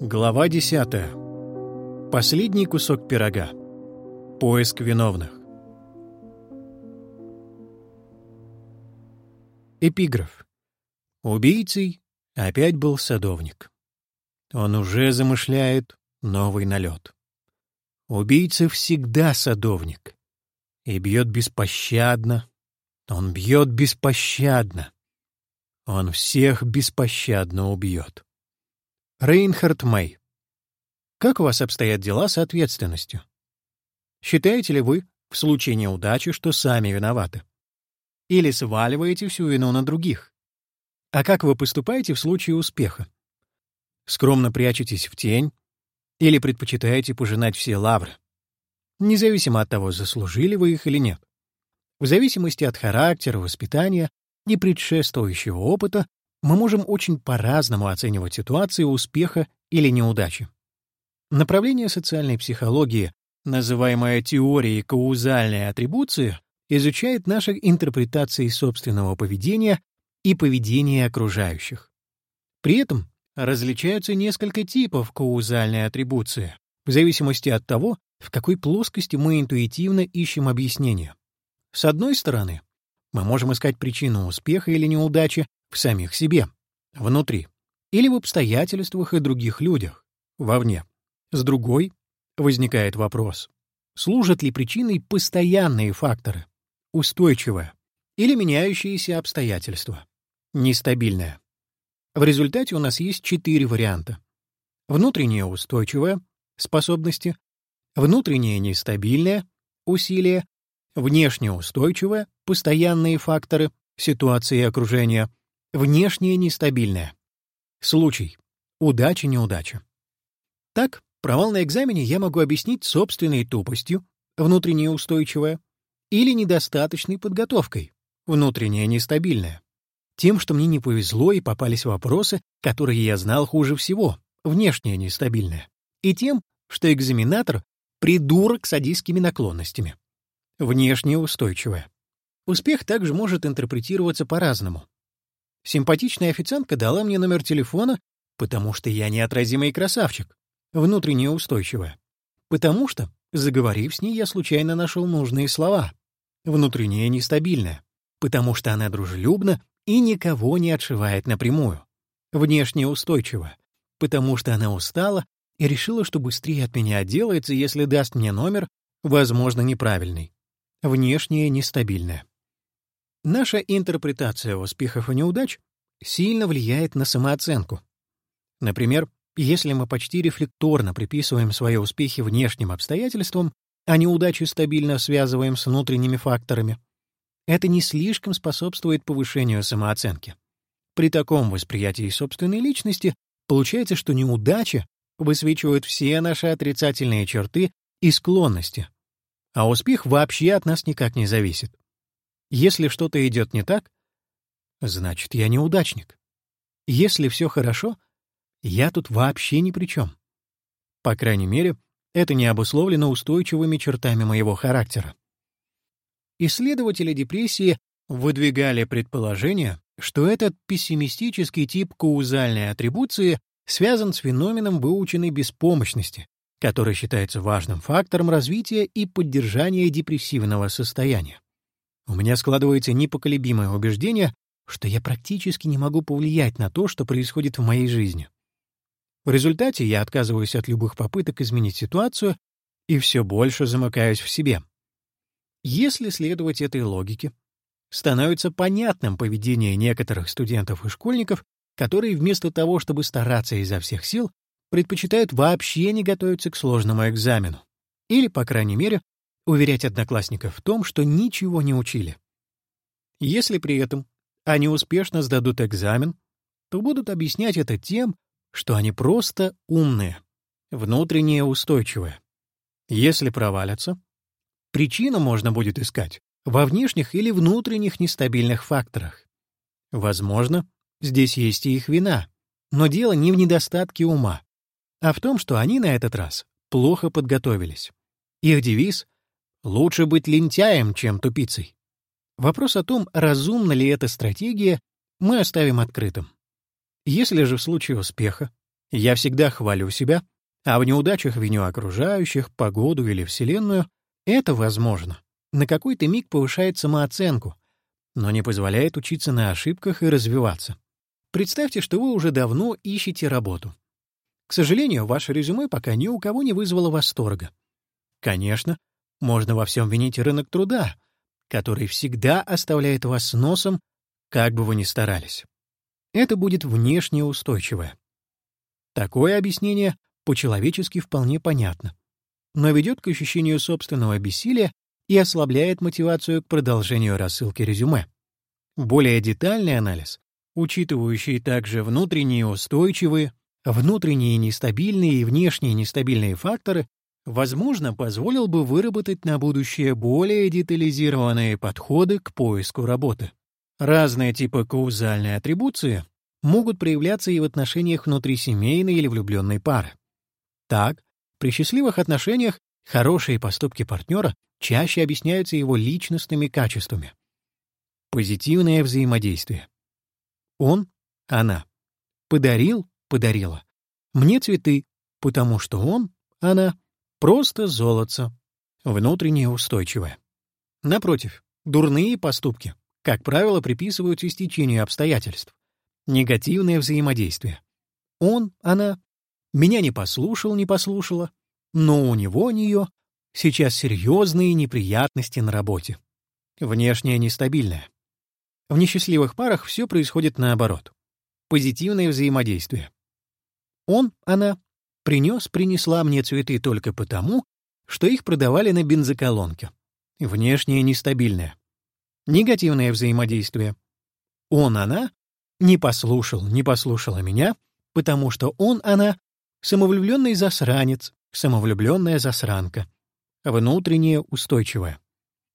Глава 10. Последний кусок пирога. Поиск виновных. Эпиграф. Убийцей опять был садовник. Он уже замышляет новый налет. Убийца всегда садовник. И бьет беспощадно. Он бьет беспощадно. Он всех беспощадно убьет. Рейнхард Мэй. Как у вас обстоят дела с ответственностью? Считаете ли вы, в случае неудачи, что сами виноваты? Или сваливаете всю вину на других? А как вы поступаете в случае успеха? Скромно прячетесь в тень или предпочитаете пожинать все лавры? Независимо от того, заслужили вы их или нет. В зависимости от характера, воспитания и предшествующего опыта мы можем очень по-разному оценивать ситуации успеха или неудачи. Направление социальной психологии, называемое теорией каузальной атрибуции, изучает наши интерпретации собственного поведения и поведения окружающих. При этом различаются несколько типов каузальной атрибуции, в зависимости от того, в какой плоскости мы интуитивно ищем объяснение. С одной стороны, мы можем искать причину успеха или неудачи в самих себе, внутри, или в обстоятельствах и других людях, вовне. С другой возникает вопрос, служат ли причиной постоянные факторы, устойчивое, или меняющиеся обстоятельства, нестабильное. В результате у нас есть четыре варианта. Внутреннее устойчивое — способности, внутреннее нестабильное — усилия, внешне устойчивое — постоянные факторы, ситуации и окружения — Внешнее нестабильное. Случай. Удача-неудача. Так, провал на экзамене я могу объяснить собственной тупостью, внутренне устойчивая, или недостаточной подготовкой, внутренне нестабильная. Тем, что мне не повезло и попались вопросы, которые я знал хуже всего, внешне нестабильная. И тем, что экзаменатор — придурок с садистскими наклонностями. Внешне устойчивая. Успех также может интерпретироваться по-разному. Симпатичная официантка дала мне номер телефона, потому что я неотразимый красавчик, внутренне устойчивая. Потому что, заговорив с ней, я случайно нашел нужные слова. Внутренне нестабильная. Потому что она дружелюбна и никого не отшивает напрямую. Внешне устойчивая. Потому что она устала и решила, что быстрее от меня отделается, если даст мне номер, возможно, неправильный. Внешне нестабильная. Наша интерпретация успехов и неудач сильно влияет на самооценку. Например, если мы почти рефлекторно приписываем свои успехи внешним обстоятельствам, а неудачи стабильно связываем с внутренними факторами, это не слишком способствует повышению самооценки. При таком восприятии собственной личности получается, что неудачи высвечивают все наши отрицательные черты и склонности, а успех вообще от нас никак не зависит. Если что-то идет не так, значит, я неудачник. Если все хорошо, я тут вообще ни при чем. По крайней мере, это не обусловлено устойчивыми чертами моего характера. Исследователи депрессии выдвигали предположение, что этот пессимистический тип каузальной атрибуции связан с феноменом выученной беспомощности, который считается важным фактором развития и поддержания депрессивного состояния. У меня складывается непоколебимое убеждение, что я практически не могу повлиять на то, что происходит в моей жизни. В результате я отказываюсь от любых попыток изменить ситуацию и все больше замыкаюсь в себе. Если следовать этой логике, становится понятным поведение некоторых студентов и школьников, которые вместо того, чтобы стараться изо всех сил, предпочитают вообще не готовиться к сложному экзамену. Или, по крайней мере, уверять одноклассников в том, что ничего не учили. Если при этом они успешно сдадут экзамен, то будут объяснять это тем, что они просто умные, внутренне устойчивые. Если провалятся, причину можно будет искать во внешних или внутренних нестабильных факторах. Возможно, здесь есть и их вина, но дело не в недостатке ума, а в том, что они на этот раз плохо подготовились. Их девиз Лучше быть лентяем, чем тупицей. Вопрос о том, разумна ли эта стратегия, мы оставим открытым. Если же в случае успеха Я всегда хвалю себя, а в неудачах виню окружающих, погоду или Вселенную. Это возможно. На какой-то миг повышает самооценку, но не позволяет учиться на ошибках и развиваться. Представьте, что вы уже давно ищете работу. К сожалению, ваше резюме пока ни у кого не вызвало восторга. Конечно, можно во всем винить рынок труда, который всегда оставляет вас с носом, как бы вы ни старались. Это будет внешне устойчивое. Такое объяснение по-человечески вполне понятно, но ведет к ощущению собственного бессилия и ослабляет мотивацию к продолжению рассылки резюме. Более детальный анализ, учитывающий также внутренние устойчивые, внутренние нестабильные и внешние нестабильные факторы, возможно, позволил бы выработать на будущее более детализированные подходы к поиску работы. Разные типы каузальной атрибуции могут проявляться и в отношениях внутрисемейной или влюбленной пары. Так, при счастливых отношениях хорошие поступки партнера чаще объясняются его личностными качествами. Позитивное взаимодействие. Он, она. Подарил, подарила. Мне цветы, потому что он, она, просто золотце. Внутренне устойчивое. Напротив, дурные поступки, как правило, приписываются истечению обстоятельств. Негативное взаимодействие. Он, она, меня не послушал, не послушала, но у него, нее, сейчас серьезные неприятности на работе. Внешнее нестабильное. В несчастливых парах все происходит наоборот. Позитивное взаимодействие. Он, она, принес, принесла мне цветы только потому, что их продавали на бензоколонке. Внешнее нестабильное. Негативное взаимодействие. Он, она не послушал, не послушала меня, потому что он, она самовлюбленный засранец, самовлюбленная засранка. Внутреннее устойчивое.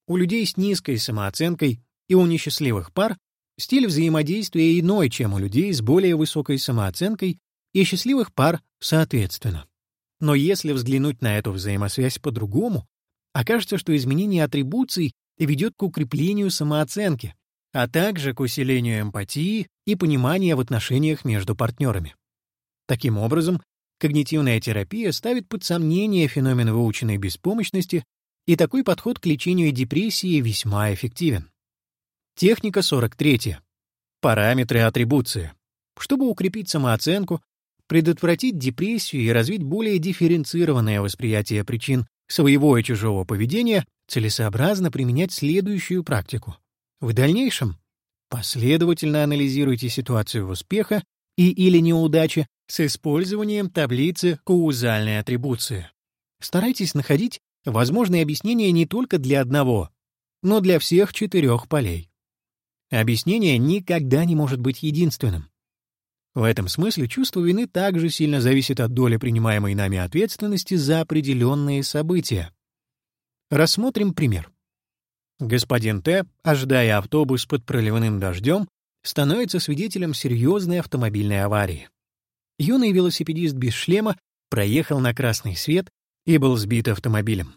У людей с низкой самооценкой и у несчастливых пар стиль взаимодействия иной, чем у людей с более высокой самооценкой и счастливых пар соответственно. Но если взглянуть на эту взаимосвязь по-другому, окажется, что изменение атрибуций ведет к укреплению самооценки, а также к усилению эмпатии и понимания в отношениях между партнерами. Таким образом, когнитивная терапия ставит под сомнение феномен выученной беспомощности, и такой подход к лечению депрессии весьма эффективен. Техника 43. Параметры атрибуции. Чтобы укрепить самооценку, предотвратить депрессию и развить более дифференцированное восприятие причин своего и чужого поведения, целесообразно применять следующую практику. В дальнейшем последовательно анализируйте ситуацию успеха и или неудачи с использованием таблицы каузальной атрибуции. Старайтесь находить возможные объяснения не только для одного, но для всех четырех полей. Объяснение никогда не может быть единственным. В этом смысле чувство вины также сильно зависит от доли принимаемой нами ответственности за определенные события. Рассмотрим пример. Господин Т, ожидая автобус под проливным дождем, становится свидетелем серьезной автомобильной аварии. Юный велосипедист без шлема проехал на красный свет и был сбит автомобилем.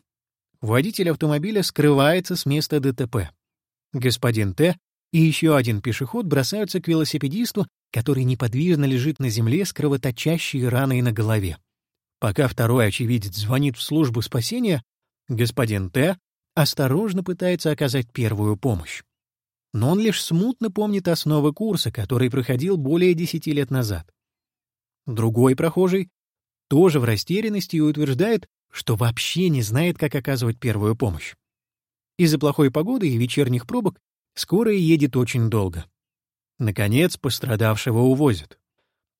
Водитель автомобиля скрывается с места ДТП. Господин Т и еще один пешеход бросаются к велосипедисту, который неподвижно лежит на земле с кровоточащей раной на голове. Пока второй очевидец звонит в службу спасения, господин Т. осторожно пытается оказать первую помощь. Но он лишь смутно помнит основы курса, который проходил более десяти лет назад. Другой прохожий тоже в растерянности и утверждает, что вообще не знает, как оказывать первую помощь. Из-за плохой погоды и вечерних пробок скорая едет очень долго. Наконец, пострадавшего увозят.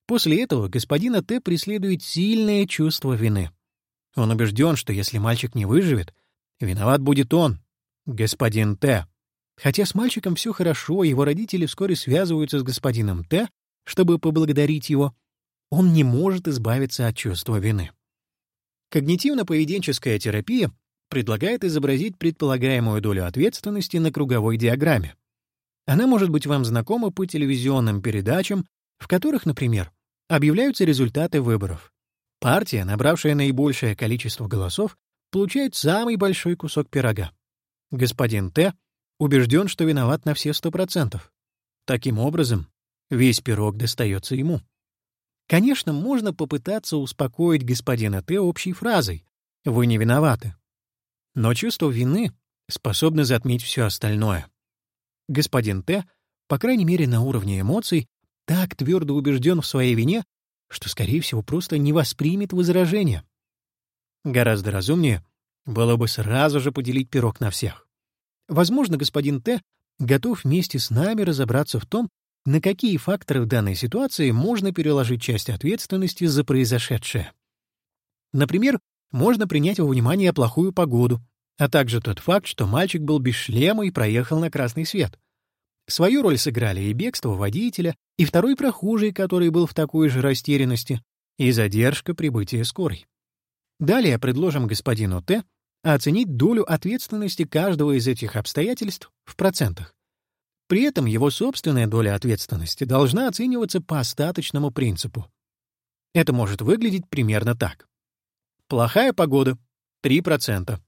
После этого господина Т. преследует сильное чувство вины. Он убежден, что если мальчик не выживет, виноват будет он, господин Т. Хотя с мальчиком все хорошо, его родители вскоре связываются с господином Т, чтобы поблагодарить его, он не может избавиться от чувства вины. Когнитивно-поведенческая терапия предлагает изобразить предполагаемую долю ответственности на круговой диаграмме. Она может быть вам знакома по телевизионным передачам, в которых, например, объявляются результаты выборов. Партия, набравшая наибольшее количество голосов, получает самый большой кусок пирога. Господин Т. убежден, что виноват на все сто процентов. Таким образом, весь пирог достается ему. Конечно, можно попытаться успокоить господина Т общей фразой «Вы не виноваты». Но чувство вины способно затмить все остальное. Господин Т, по крайней мере на уровне эмоций, так твердо убежден в своей вине, что, скорее всего, просто не воспримет возражения. Гораздо разумнее было бы сразу же поделить пирог на всех. Возможно, господин Т готов вместе с нами разобраться в том, на какие факторы в данной ситуации можно переложить часть ответственности за произошедшее. Например, можно принять во внимание плохую погоду, а также тот факт, что мальчик был без шлема и проехал на красный свет. Свою роль сыграли и бегство водителя, и второй прохожий, который был в такой же растерянности, и задержка прибытия скорой. Далее предложим господину Т оценить долю ответственности каждого из этих обстоятельств в процентах. При этом его собственная доля ответственности должна оцениваться по остаточному принципу. Это может выглядеть примерно так. Плохая погода — 3%.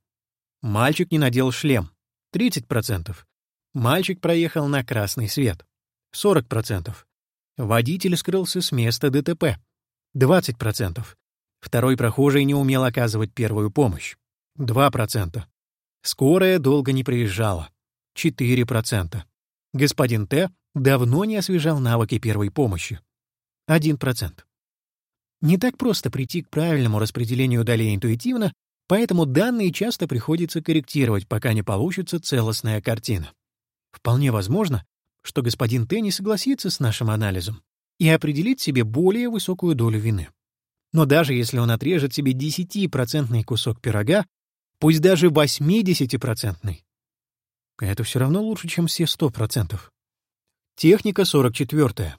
Мальчик не надел шлем — 30%. Мальчик проехал на красный свет — 40%. Водитель скрылся с места ДТП — 20%. Второй прохожий не умел оказывать первую помощь — 2%. Скорая долго не приезжала — 4%. Господин Т. давно не освежал навыки первой помощи — 1%. Не так просто прийти к правильному распределению долей интуитивно, поэтому данные часто приходится корректировать, пока не получится целостная картина. Вполне возможно, что господин Т не согласится с нашим анализом и определит себе более высокую долю вины. Но даже если он отрежет себе 10% кусок пирога, пусть даже 80%, это все равно лучше, чем все 100%. Техника 44.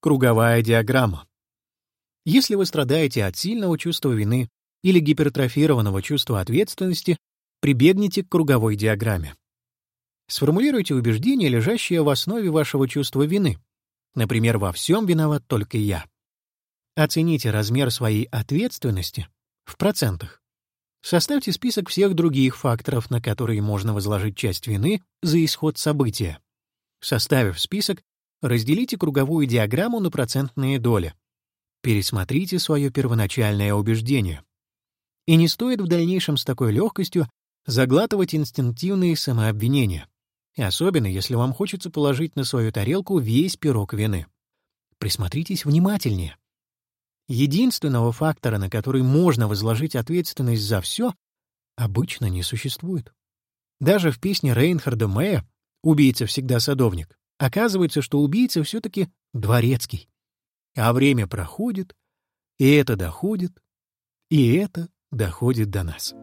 Круговая диаграмма. Если вы страдаете от сильного чувства вины или гипертрофированного чувства ответственности, прибегните к круговой диаграмме. Сформулируйте убеждение, лежащее в основе вашего чувства вины. Например, «во всем виноват только я». Оцените размер своей ответственности в процентах. Составьте список всех других факторов, на которые можно возложить часть вины за исход события. Составив список, разделите круговую диаграмму на процентные доли. Пересмотрите свое первоначальное убеждение. И не стоит в дальнейшем с такой легкостью заглатывать инстинктивные самообвинения, и особенно если вам хочется положить на свою тарелку весь пирог вины. Присмотритесь внимательнее. Единственного фактора, на который можно возложить ответственность за все, обычно не существует. Даже в песне Рейнхарда Мэя «Убийца всегда садовник» оказывается, что убийца все-таки дворецкий. А время проходит, и это доходит, и это доходит до нас.